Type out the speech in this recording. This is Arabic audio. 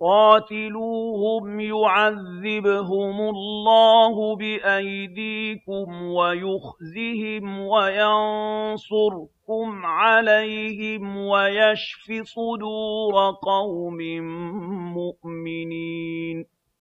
قَاتِلُوهُمْ يُعَذِّبْهُمُ اللَّهُ بِأَيْدِيكُمْ وَيُخْزِهِمْ وَيَنصُرْكُمْ عَلَيْهِمْ وَيَشْفِ صُدُورَ قَوْمٍ مُّؤْمِنِينَ.